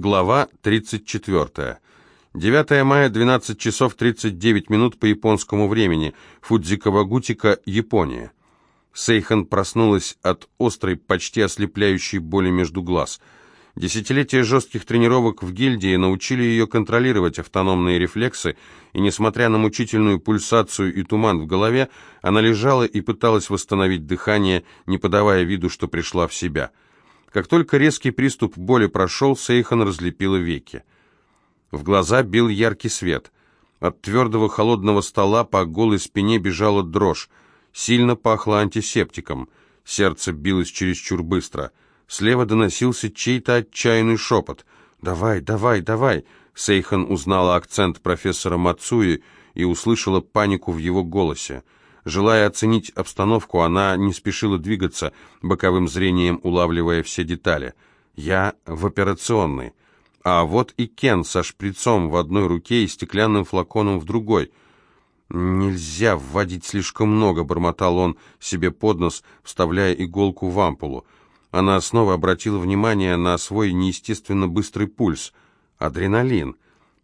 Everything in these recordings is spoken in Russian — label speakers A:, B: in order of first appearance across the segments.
A: Глава 34. 9 мая, 12 часов 39 минут по японскому времени. Фудзикавагутика, Япония. Сейхан проснулась от острой, почти ослепляющей боли между глаз. Десятилетия жестких тренировок в гильдии научили ее контролировать автономные рефлексы, и, несмотря на мучительную пульсацию и туман в голове, она лежала и пыталась восстановить дыхание, не подавая виду, что пришла в себя – как только резкий приступ боли прошел, Сейхан разлепила веки. В глаза бил яркий свет. От твердого холодного стола по голой спине бежала дрожь. Сильно пахло антисептиком. Сердце билось чересчур быстро. Слева доносился чей-то отчаянный шепот. «Давай, давай, давай!» Сейхан узнала акцент профессора Мацуи и услышала панику в его голосе. Желая оценить обстановку, она не спешила двигаться, боковым зрением улавливая все детали. «Я в операционной». А вот и Кен со шприцом в одной руке и стеклянным флаконом в другой. «Нельзя вводить слишком много», — бормотал он себе под нос, вставляя иголку в ампулу. Она снова обратила внимание на свой неестественно быстрый пульс. Адреналин.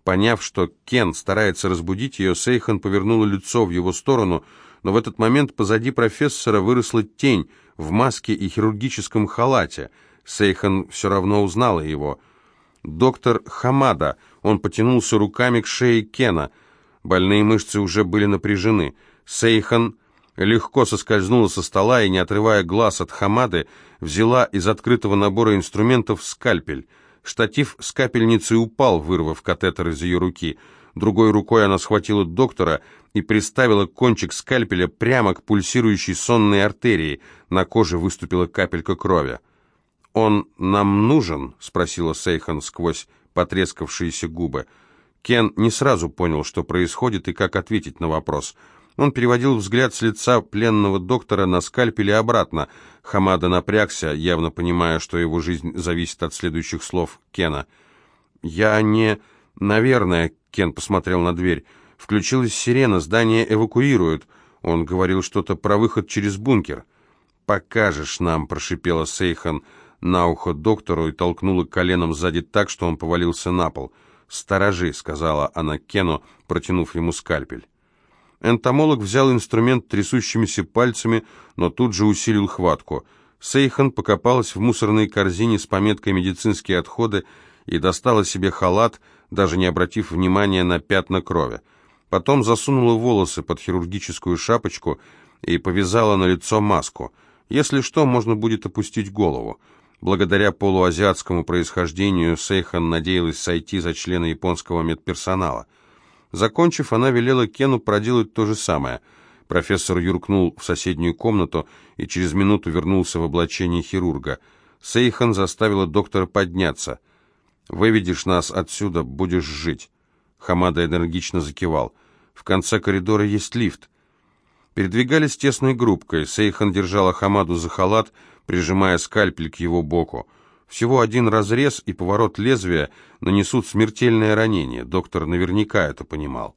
A: Поняв, что Кен старается разбудить ее, Сейхан повернула лицо в его сторону — но в этот момент позади профессора выросла тень в маске и хирургическом халате. Сейхан все равно узнала его. «Доктор Хамада». Он потянулся руками к шее Кена. Больные мышцы уже были напряжены. Сейхан легко соскользнула со стола и, не отрывая глаз от Хамады, взяла из открытого набора инструментов скальпель. Штатив с капельницей упал, вырвав катетер из ее руки. Другой рукой она схватила доктора и приставила кончик скальпеля прямо к пульсирующей сонной артерии. На коже выступила капелька крови. «Он нам нужен?» — спросила Сейхан сквозь потрескавшиеся губы. Кен не сразу понял, что происходит и как ответить на вопрос. Он переводил взгляд с лица пленного доктора на скальпель и обратно. Хамада напрягся, явно понимая, что его жизнь зависит от следующих слов Кена. «Я не...» «Наверное», — Кен посмотрел на дверь. «Включилась сирена, здание эвакуируют». Он говорил что-то про выход через бункер. «Покажешь нам», — прошипела Сейхан на ухо доктору и толкнула коленом сзади так, что он повалился на пол. «Сторожи», — сказала она Кену, протянув ему скальпель. Энтомолог взял инструмент трясущимися пальцами, но тут же усилил хватку. Сейхан покопалась в мусорной корзине с пометкой «Медицинские отходы» и достала себе халат, даже не обратив внимания на пятна крови. Потом засунула волосы под хирургическую шапочку и повязала на лицо маску. Если что, можно будет опустить голову. Благодаря полуазиатскому происхождению Сейхан надеялась сойти за члена японского медперсонала. Закончив, она велела Кену проделать то же самое. Профессор юркнул в соседнюю комнату и через минуту вернулся в облачении хирурга. Сейхан заставила доктора подняться – Выведешь нас отсюда, будешь жить». Хамада энергично закивал. «В конце коридора есть лифт». Передвигались тесной группкой. Сейхан держала Хамаду за халат, прижимая скальпель к его боку. Всего один разрез и поворот лезвия нанесут смертельное ранение. Доктор наверняка это понимал.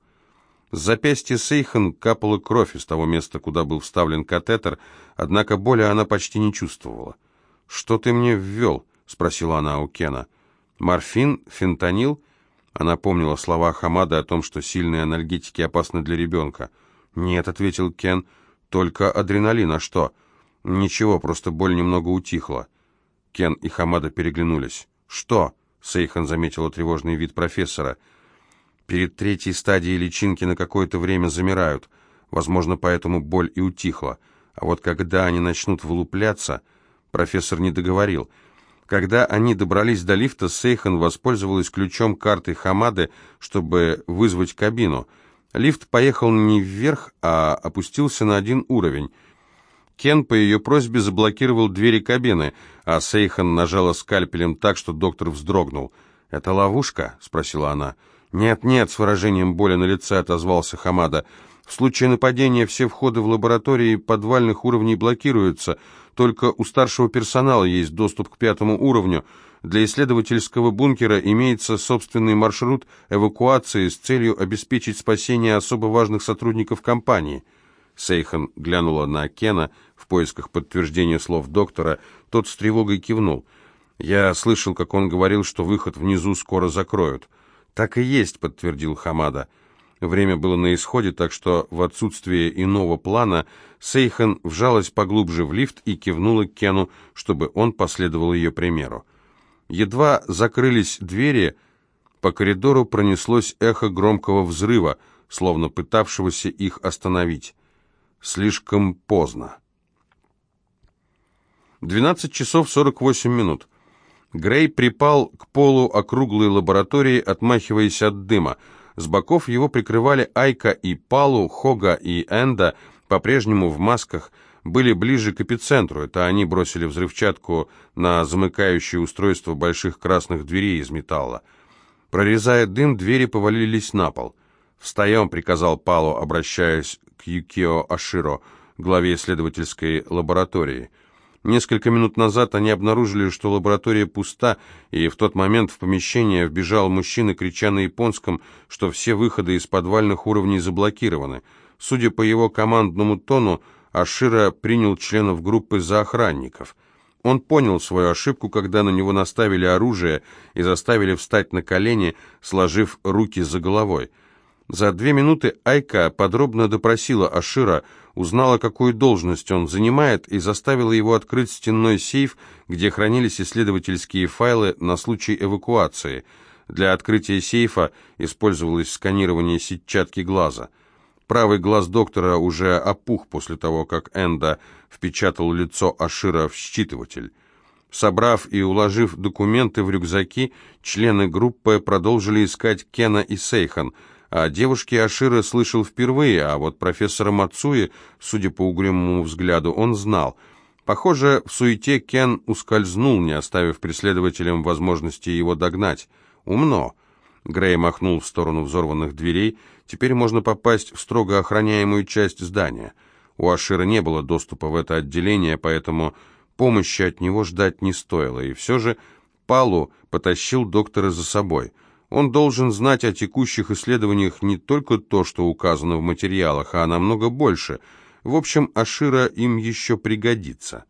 A: С запястья Сейхан капала кровь из того места, куда был вставлен катетер, однако боли она почти не чувствовала. «Что ты мне ввел?» — спросила она у Кена. Морфин, фентанил? Она помнила слова Хамада о том, что сильные анальгетики опасны для ребенка. «Нет», — ответил Кен, — «только адреналин, а что?» «Ничего, просто боль немного утихла». Кен и Хамада переглянулись. «Что?» — Сейхан заметила тревожный вид профессора. «Перед третьей стадией личинки на какое-то время замирают. Возможно, поэтому боль и утихла. А вот когда они начнут вылупляться...» Профессор не договорил — когда они добрались до лифта, Сейхан воспользовалась ключом карты Хамады, чтобы вызвать кабину. Лифт поехал не вверх, а опустился на один уровень. Кен по ее просьбе заблокировал двери кабины, а Сейхан нажала скальпелем так, что доктор вздрогнул. «Это ловушка?» — спросила она. «Нет-нет», — с выражением боли на лице отозвался Хамада. «В случае нападения все входы в лаборатории подвальных уровней блокируются. Только у старшего персонала есть доступ к пятому уровню. Для исследовательского бункера имеется собственный маршрут эвакуации с целью обеспечить спасение особо важных сотрудников компании. Сейхан глянула на Кена в поисках подтверждения слов доктора. Тот с тревогой кивнул. Я слышал, как он говорил, что выход внизу скоро закроют. Так и есть, подтвердил Хамада. Время было на исходе, так что в отсутствие иного плана Сейхан вжалась поглубже в лифт и кивнула Кену, чтобы он последовал ее примеру. Едва закрылись двери, по коридору пронеслось эхо громкого взрыва, словно пытавшегося их остановить. Слишком поздно. 12 часов 48 минут. Грей припал к полу округлой лаборатории, отмахиваясь от дыма. С боков его прикрывали Айка и Палу, Хога и Энда, по-прежнему в масках, были ближе к эпицентру. Это они бросили взрывчатку на замыкающее устройство больших красных дверей из металла. Прорезая дым, двери повалились на пол. «Встаем», — приказал Палу, обращаясь к Юкио Аширо, главе исследовательской лаборатории. Несколько минут назад они обнаружили, что лаборатория пуста, и в тот момент в помещение вбежал мужчина, крича на японском, что все выходы из подвальных уровней заблокированы. Судя по его командному тону, Ашира принял членов группы за охранников. Он понял свою ошибку, когда на него наставили оружие и заставили встать на колени, сложив руки за головой. За две минуты Айка подробно допросила Ашира, узнала, какую должность он занимает, и заставила его открыть стенной сейф, где хранились исследовательские файлы на случай эвакуации. Для открытия сейфа использовалось сканирование сетчатки глаза. Правый глаз доктора уже опух после того, как Энда впечатал лицо Ашира в считыватель. Собрав и уложив документы в рюкзаки, члены группы продолжили искать Кена и Сейхан – о девушке Ашира слышал впервые, а вот профессора Мацуи, судя по угрюмому взгляду, он знал. Похоже, в суете Кен ускользнул, не оставив преследователям возможности его догнать. Умно. Грей махнул в сторону взорванных дверей. Теперь можно попасть в строго охраняемую часть здания. У Ашира не было доступа в это отделение, поэтому помощи от него ждать не стоило. И все же Палу потащил доктора за собой — он должен знать о текущих исследованиях не только то, что указано в материалах, а намного больше. В общем, Ашира им еще пригодится.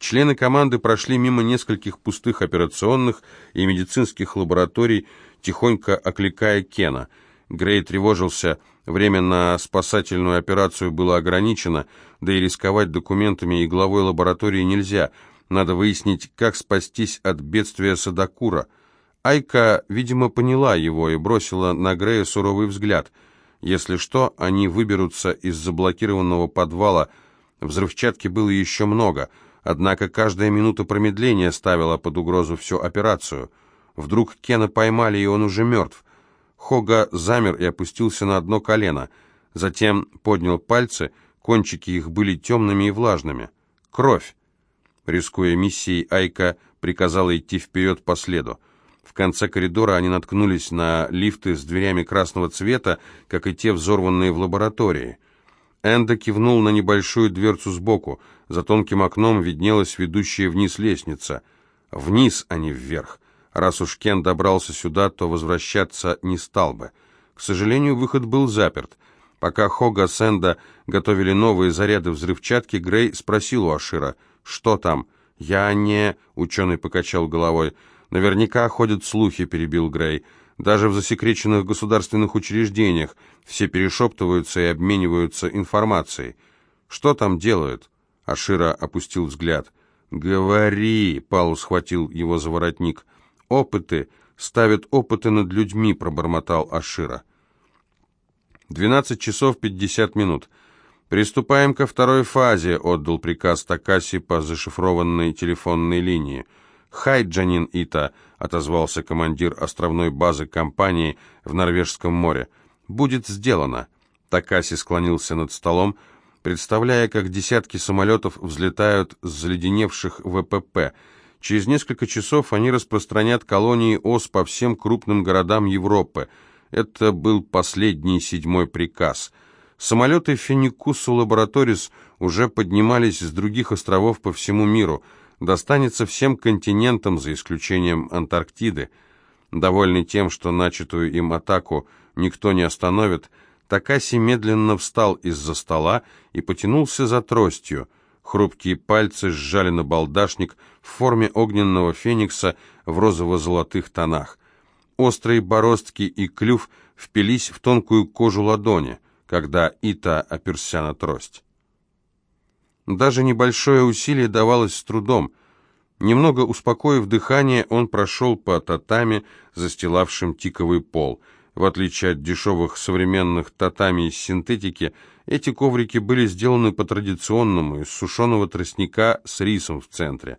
A: Члены команды прошли мимо нескольких пустых операционных и медицинских лабораторий, тихонько окликая Кена. Грей тревожился, время на спасательную операцию было ограничено, да и рисковать документами и главой лаборатории нельзя. Надо выяснить, как спастись от бедствия Садакура – Айка, видимо, поняла его и бросила на Грея суровый взгляд. Если что, они выберутся из заблокированного подвала. Взрывчатки было еще много, однако каждая минута промедления ставила под угрозу всю операцию. Вдруг Кена поймали, и он уже мертв. Хога замер и опустился на одно колено. Затем поднял пальцы, кончики их были темными и влажными. Кровь. Рискуя миссией, Айка приказала идти вперед по следу. В конце коридора они наткнулись на лифты с дверями красного цвета, как и те взорванные в лаборатории. Энда кивнул на небольшую дверцу сбоку. За тонким окном виднелась ведущая вниз лестница. Вниз, а не вверх. Раз уж Кен добрался сюда, то возвращаться не стал бы. К сожалению, выход был заперт. Пока Хога с Энда готовили новые заряды взрывчатки, Грей спросил у Ашира, «Что там?» «Я не...» — ученый покачал головой. Наверняка ходят слухи, перебил Грей. Даже в засекреченных государственных учреждениях все перешептываются и обмениваются информацией. Что там делают? Ашира опустил взгляд. «Говори!» — Палу схватил его за воротник. «Опыты! Ставят опыты над людьми!» — пробормотал Ашира. «Двенадцать часов пятьдесят минут. Приступаем ко второй фазе», — отдал приказ Такаси по зашифрованной телефонной линии. «Хай, Джанин Ита», — отозвался командир островной базы компании в Норвежском море. «Будет сделано». Такаси склонился над столом, представляя, как десятки самолетов взлетают с заледеневших ВПП. Через несколько часов они распространят колонии ОС по всем крупным городам Европы. Это был последний седьмой приказ. Самолеты Феникусу Лабораторис уже поднимались с других островов по всему миру — достанется всем континентам, за исключением Антарктиды. Довольный тем, что начатую им атаку никто не остановит, Такаси медленно встал из-за стола и потянулся за тростью. Хрупкие пальцы сжали на балдашник в форме огненного феникса в розово-золотых тонах. Острые бороздки и клюв впились в тонкую кожу ладони, когда Ита оперся на трость. Даже небольшое усилие давалось с трудом. Немного успокоив дыхание, он прошел по татами, застилавшим тиковый пол. В отличие от дешевых современных татами из синтетики, эти коврики были сделаны по традиционному, из сушеного тростника с рисом в центре.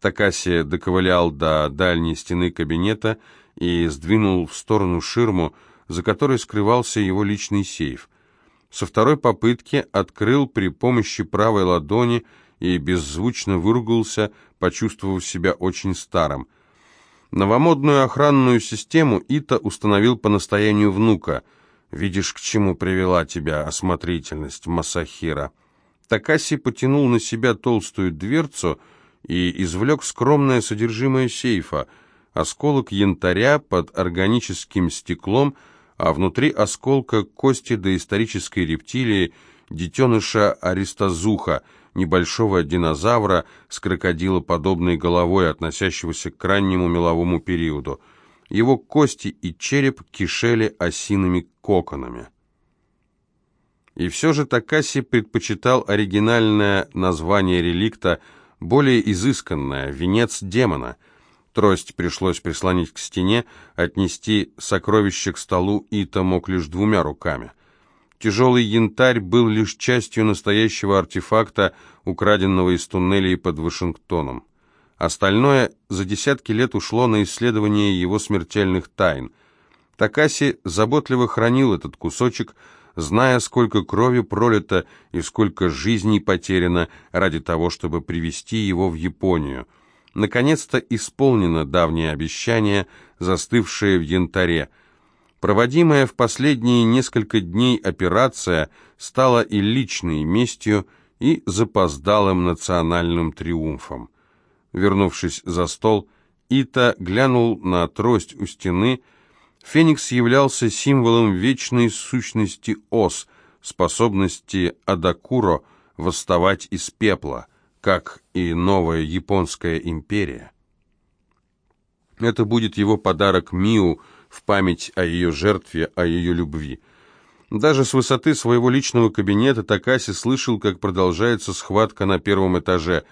A: Такаси доковылял до дальней стены кабинета и сдвинул в сторону ширму, за которой скрывался его личный сейф. Со второй попытки открыл при помощи правой ладони и беззвучно выругался, почувствовав себя очень старым. Новомодную охранную систему Ита установил по настоянию внука. «Видишь, к чему привела тебя осмотрительность, Масахира». Такаси потянул на себя толстую дверцу и извлек скромное содержимое сейфа, осколок янтаря под органическим стеклом – а внутри осколка кости доисторической рептилии, детеныша аристозуха, небольшого динозавра с крокодилоподобной головой, относящегося к раннему меловому периоду. Его кости и череп кишели осиными коконами. И все же Такаси предпочитал оригинальное название реликта, более изысканное «Венец демона», Трость пришлось прислонить к стене, отнести сокровище к столу Ита мог лишь двумя руками. Тяжелый янтарь был лишь частью настоящего артефакта, украденного из туннелей под Вашингтоном. Остальное за десятки лет ушло на исследование его смертельных тайн. Такаси заботливо хранил этот кусочек, зная, сколько крови пролито и сколько жизней потеряно ради того, чтобы привести его в Японию – Наконец-то исполнено давнее обещание, застывшее в янтаре. Проводимая в последние несколько дней операция стала и личной местью, и запоздалым национальным триумфом. Вернувшись за стол, Ита глянул на трость у стены. Феникс являлся символом вечной сущности Ос, способности Адакуро восставать из пепла как и новая японская империя. Это будет его подарок Миу в память о ее жертве, о ее любви. Даже с высоты своего личного кабинета Такаси слышал, как продолжается схватка на первом этаже.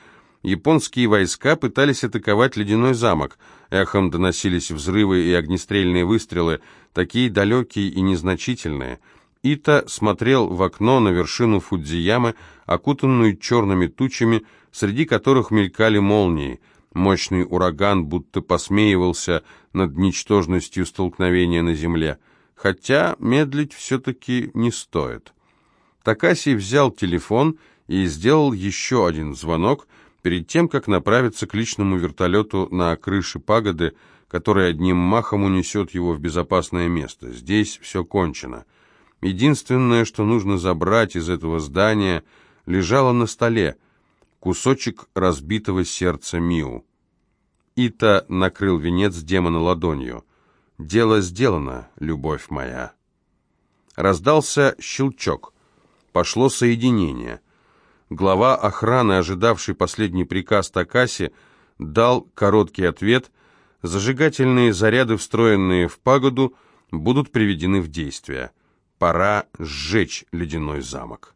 A: Японские войска пытались атаковать ледяной замок. Эхом доносились взрывы и огнестрельные выстрелы, такие далекие и незначительные – Ита смотрел в окно на вершину Фудзиямы, окутанную черными тучами, среди которых мелькали молнии. Мощный ураган будто посмеивался над ничтожностью столкновения на земле. Хотя медлить все-таки не стоит. Такаси взял телефон и сделал еще один звонок перед тем, как направиться к личному вертолету на крыше пагоды, который одним махом унесет его в безопасное место. Здесь все кончено. Единственное, что нужно забрать из этого здания, лежало на столе — кусочек разбитого сердца Миу. Ита накрыл венец демона ладонью. «Дело сделано, любовь моя». Раздался щелчок. Пошло соединение. Глава охраны, ожидавший последний приказ Такаси, дал короткий ответ. Зажигательные заряды, встроенные в пагоду, будут приведены в действие. Пора сжечь ледяной замок.